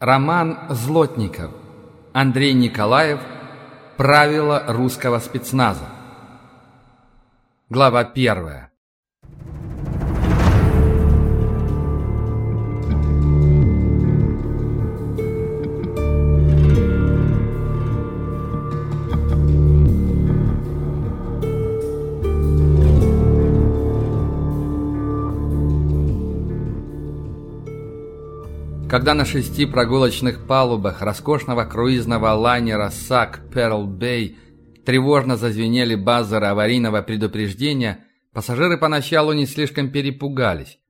Роман Злотников. Андрей Николаев. Правила русского спецназа. Глава первая. Когда на шести прогулочных палубах роскошного круизного лайнера «Сак Перл Бэй» тревожно зазвенели базеры аварийного предупреждения, пассажиры поначалу не слишком перепугались.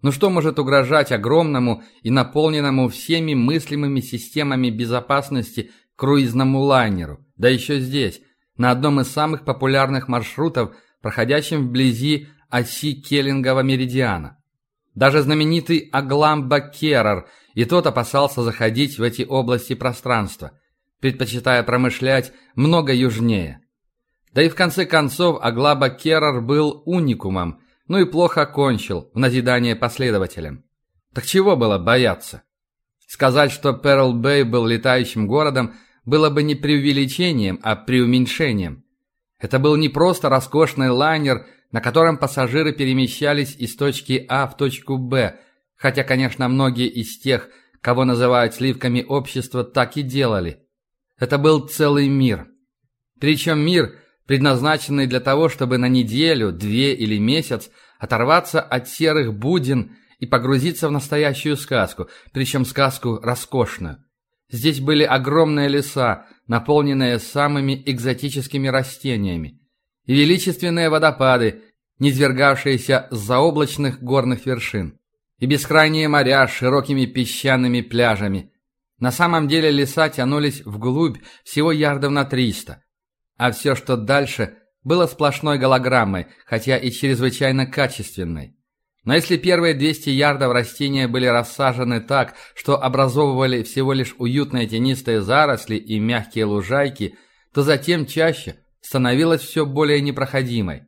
Ну что может угрожать огромному и наполненному всеми мыслимыми системами безопасности круизному лайнеру, да еще здесь, на одном из самых популярных маршрутов, проходящем вблизи оси Келлингова меридиана. Даже знаменитый Агламба Керрер – и тот опасался заходить в эти области пространства, предпочитая промышлять много южнее. Да и в конце концов Аглаба Керрер был уникумом, ну и плохо кончил в назидание последователям. Так чего было бояться? Сказать, что Перл-Бэй был летающим городом, было бы не преувеличением, а преуменьшением. Это был не просто роскошный лайнер, на котором пассажиры перемещались из точки А в точку Б – Хотя, конечно, многие из тех, кого называют сливками общества, так и делали. Это был целый мир. Причем мир, предназначенный для того, чтобы на неделю, две или месяц оторваться от серых будин и погрузиться в настоящую сказку, причем сказку роскошную. Здесь были огромные леса, наполненные самыми экзотическими растениями, и величественные водопады, низвергавшиеся с заоблачных горных вершин и бескрайние моря с широкими песчаными пляжами. На самом деле леса тянулись вглубь всего ярдов на триста, а все, что дальше, было сплошной голограммой, хотя и чрезвычайно качественной. Но если первые 200 ярдов растения были рассажены так, что образовывали всего лишь уютные тенистые заросли и мягкие лужайки, то затем чаще становилось все более непроходимой.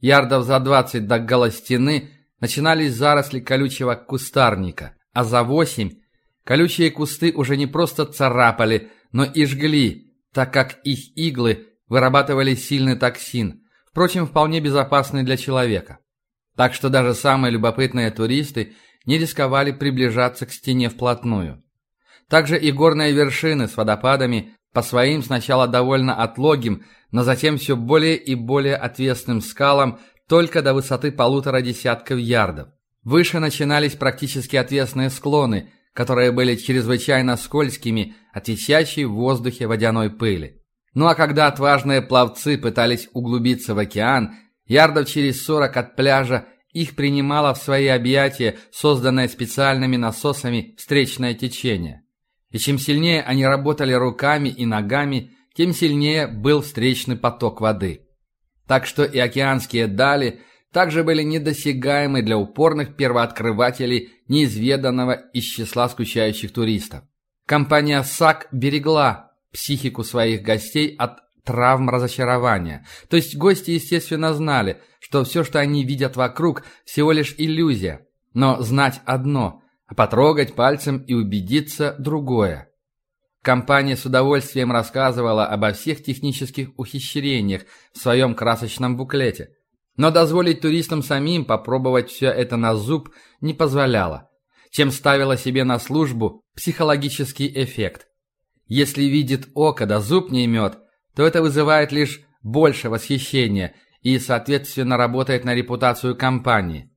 Ярдов за 20 до голостены начинались заросли колючего кустарника, а за восемь колючие кусты уже не просто царапали, но и жгли, так как их иглы вырабатывали сильный токсин, впрочем, вполне безопасный для человека. Так что даже самые любопытные туристы не рисковали приближаться к стене вплотную. Также и горные вершины с водопадами по своим сначала довольно отлогим, но затем все более и более отвесным скалам только до высоты полутора десятков ярдов. Выше начинались практически отвесные склоны, которые были чрезвычайно скользкими от висящей в воздухе водяной пыли. Ну а когда отважные пловцы пытались углубиться в океан, ярдов через сорок от пляжа их принимало в свои объятия созданное специальными насосами встречное течение. И чем сильнее они работали руками и ногами, тем сильнее был встречный поток воды. Так что и океанские дали также были недосягаемы для упорных первооткрывателей неизведанного из числа скучающих туристов. Компания САК берегла психику своих гостей от травм разочарования. То есть гости, естественно, знали, что все, что они видят вокруг, всего лишь иллюзия. Но знать одно, потрогать пальцем и убедиться другое. Компания с удовольствием рассказывала обо всех технических ухищрениях в своем красочном буклете. Но дозволить туристам самим попробовать все это на зуб не позволяла, чем ставила себе на службу психологический эффект. Если видит око да зуб не имет, то это вызывает лишь больше восхищения и, соответственно, работает на репутацию компании.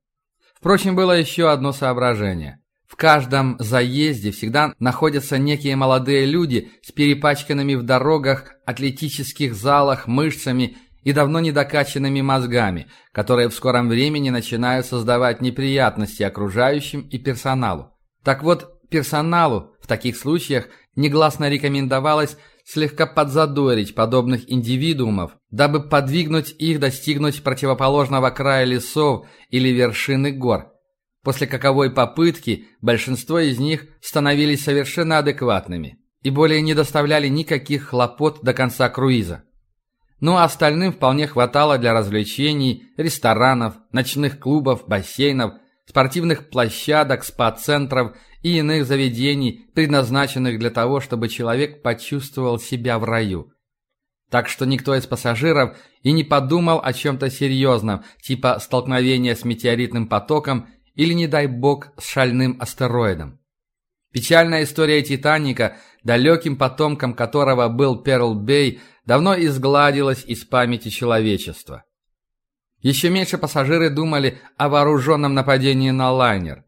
Впрочем, было еще одно соображение – каждом заезде всегда находятся некие молодые люди с перепачканными в дорогах, атлетических залах, мышцами и давно недокачанными мозгами, которые в скором времени начинают создавать неприятности окружающим и персоналу. Так вот, персоналу в таких случаях негласно рекомендовалось слегка подзадорить подобных индивидуумов, дабы подвигнуть их достигнуть противоположного края лесов или вершины гор – после каковой попытки большинство из них становились совершенно адекватными и более не доставляли никаких хлопот до конца круиза. Ну а остальным вполне хватало для развлечений, ресторанов, ночных клубов, бассейнов, спортивных площадок, спа-центров и иных заведений, предназначенных для того, чтобы человек почувствовал себя в раю. Так что никто из пассажиров и не подумал о чем-то серьезном, типа столкновения с метеоритным потоком или, не дай бог, с шальным астероидом. Печальная история «Титаника», далеким потомком которого был Перл-Бей, давно изгладилась из памяти человечества. Еще меньше пассажиры думали о вооруженном нападении на лайнер.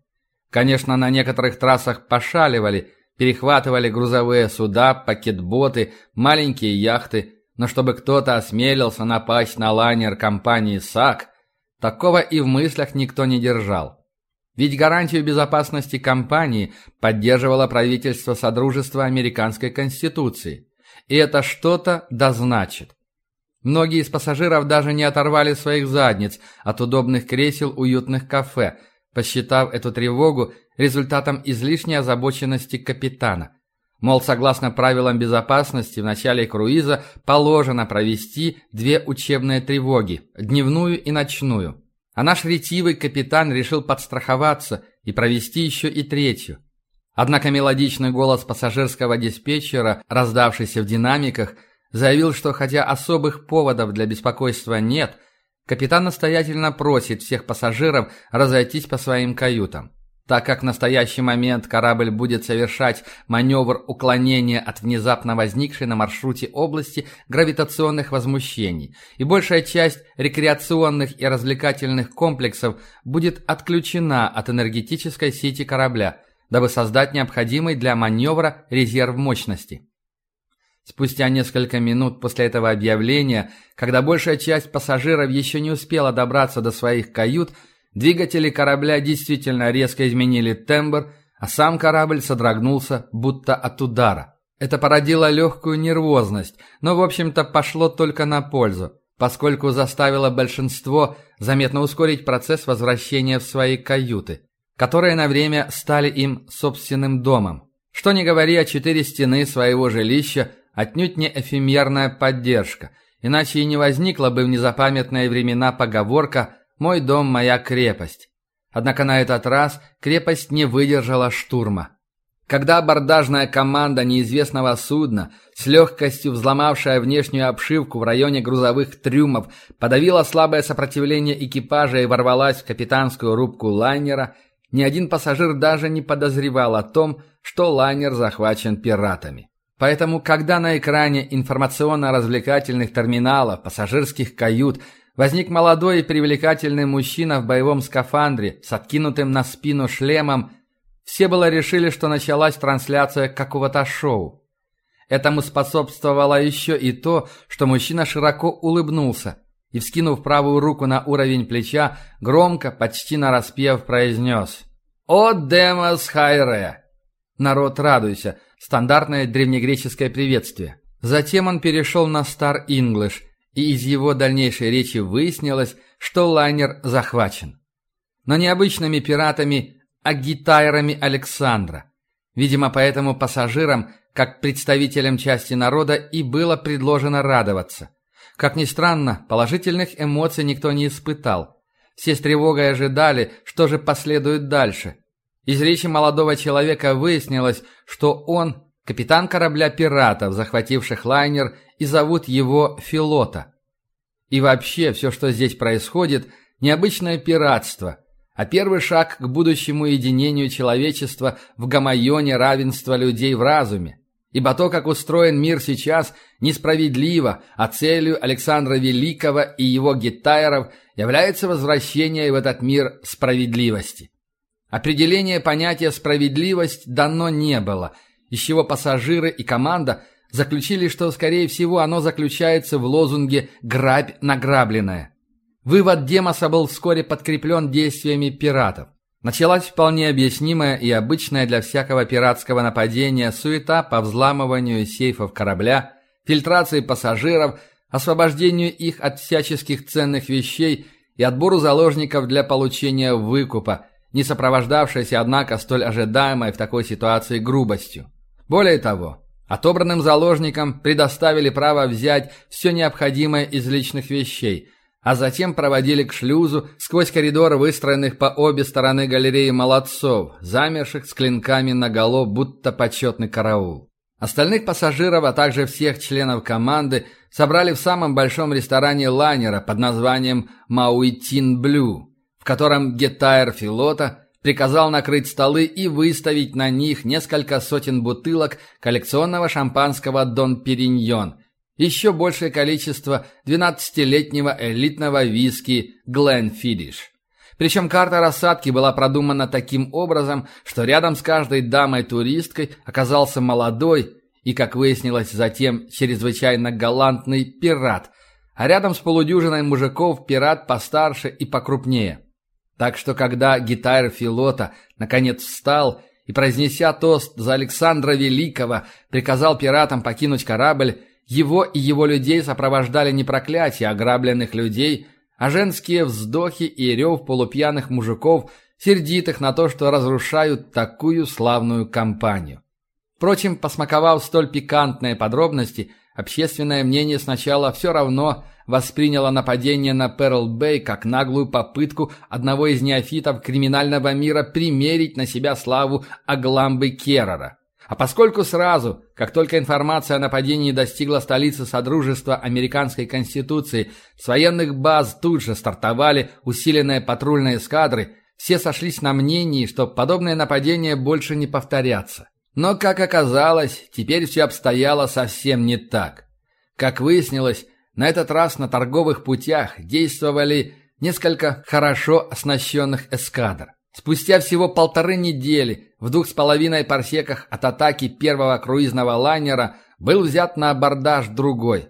Конечно, на некоторых трассах пошаливали, перехватывали грузовые суда, пакетботы, маленькие яхты, но чтобы кто-то осмелился напасть на лайнер компании САК, такого и в мыслях никто не держал. Ведь гарантию безопасности компании поддерживало правительство Содружества Американской Конституции. И это что-то да значит. Многие из пассажиров даже не оторвали своих задниц от удобных кресел уютных кафе, посчитав эту тревогу результатом излишней озабоченности капитана. Мол, согласно правилам безопасности, в начале круиза положено провести две учебные тревоги – дневную и ночную. А наш ретивый капитан решил подстраховаться и провести еще и третью. Однако мелодичный голос пассажирского диспетчера, раздавшийся в динамиках – заявил, что хотя особых поводов для беспокойства нет, капитан настоятельно просит всех пассажиров разойтись по своим каютам. Так как в настоящий момент корабль будет совершать маневр уклонения от внезапно возникшей на маршруте области гравитационных возмущений, и большая часть рекреационных и развлекательных комплексов будет отключена от энергетической сети корабля, дабы создать необходимый для маневра резерв мощности. Спустя несколько минут после этого объявления, когда большая часть пассажиров еще не успела добраться до своих кают, двигатели корабля действительно резко изменили тембр, а сам корабль содрогнулся, будто от удара. Это породило легкую нервозность, но, в общем-то, пошло только на пользу, поскольку заставило большинство заметно ускорить процесс возвращения в свои каюты, которые на время стали им собственным домом. Что не говори о четыре стены своего жилища, отнюдь не эфемерная поддержка, иначе и не возникла бы в незапамятные времена поговорка «Мой дом – моя крепость». Однако на этот раз крепость не выдержала штурма. Когда абордажная команда неизвестного судна, с легкостью взломавшая внешнюю обшивку в районе грузовых трюмов, подавила слабое сопротивление экипажа и ворвалась в капитанскую рубку лайнера, ни один пассажир даже не подозревал о том, что лайнер захвачен пиратами. Поэтому, когда на экране информационно-развлекательных терминалов, пассажирских кают возник молодой и привлекательный мужчина в боевом скафандре с откинутым на спину шлемом, все было решили, что началась трансляция какого-то шоу. Этому способствовало еще и то, что мужчина широко улыбнулся и, вскинув правую руку на уровень плеча, громко, почти нараспев, произнес «О, Демос Хайре!» Народ, радуйся – Стандартное древнегреческое приветствие. Затем он перешел на Star English, и из его дальнейшей речи выяснилось, что лайнер захвачен. Но не обычными пиратами, а гитайрами Александра. Видимо, поэтому пассажирам, как представителям части народа, и было предложено радоваться. Как ни странно, положительных эмоций никто не испытал. Все с тревогой ожидали, что же последует дальше – из речи молодого человека выяснилось, что он – капитан корабля пиратов, захвативших лайнер, и зовут его Филота. И вообще, все, что здесь происходит – необычное пиратство, а первый шаг к будущему единению человечества в гамайоне равенства людей в разуме. Ибо то, как устроен мир сейчас, несправедливо, а целью Александра Великого и его гитайров является возвращение в этот мир справедливости. Определение понятия «справедливость» дано не было, из чего пассажиры и команда заключили, что, скорее всего, оно заключается в лозунге «грабь награбленное». Вывод Демоса был вскоре подкреплен действиями пиратов. Началась вполне объяснимая и обычная для всякого пиратского нападения суета по взламыванию сейфов корабля, фильтрации пассажиров, освобождению их от всяческих ценных вещей и отбору заложников для получения выкупа, не сопровождавшаяся, однако, столь ожидаемой в такой ситуации грубостью. Более того, отобранным заложникам предоставили право взять все необходимое из личных вещей, а затем проводили к шлюзу сквозь коридор выстроенных по обе стороны галереи молодцов, замерших с клинками наголо, будто почетный караул. Остальных пассажиров, а также всех членов команды собрали в самом большом ресторане лайнера под названием «Мауитин Блю», в котором гетайр Филота приказал накрыть столы и выставить на них несколько сотен бутылок коллекционного шампанского «Дон Периньон», еще большее количество 12-летнего элитного виски «Гленфидиш». Причем карта рассадки была продумана таким образом, что рядом с каждой дамой-туристкой оказался молодой и, как выяснилось затем, чрезвычайно галантный пират, а рядом с полудюжиной мужиков пират постарше и покрупнее. Так что, когда гитар Филота наконец встал и, произнеся тост за Александра Великого, приказал пиратам покинуть корабль, его и его людей сопровождали не проклятия ограбленных людей, а женские вздохи и рев полупьяных мужиков, сердитых на то, что разрушают такую славную компанию. Впрочем, посмаковав столь пикантные подробности, общественное мнение сначала все равно восприняло нападение на Перл-Бэй как наглую попытку одного из неофитов криминального мира примерить на себя славу Агламбы Керрера. А поскольку сразу, как только информация о нападении достигла столицы Содружества Американской Конституции, с военных баз тут же стартовали усиленные патрульные эскадры, все сошлись на мнении, что подобные нападения больше не повторятся. Но, как оказалось, теперь все обстояло совсем не так. Как выяснилось, на этот раз на торговых путях действовали несколько хорошо оснащенных эскадр. Спустя всего полторы недели в двух с половиной парсеках от атаки первого круизного лайнера был взят на абордаж другой.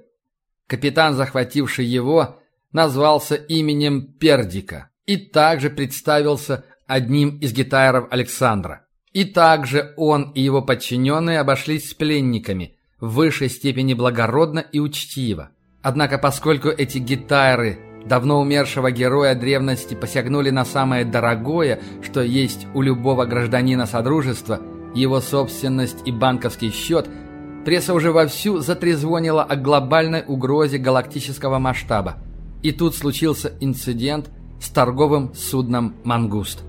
Капитан, захвативший его, назвался именем Пердика и также представился одним из гитаров Александра. И также он и его подчиненные обошлись с пленниками в высшей степени благородно и учтиво. Однако поскольку эти гитары давно умершего героя древности посягнули на самое дорогое, что есть у любого гражданина Содружества, его собственность и банковский счет, пресса уже вовсю затрезвонила о глобальной угрозе галактического масштаба. И тут случился инцидент с торговым судном «Мангуст».